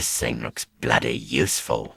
This thing looks bloody useful.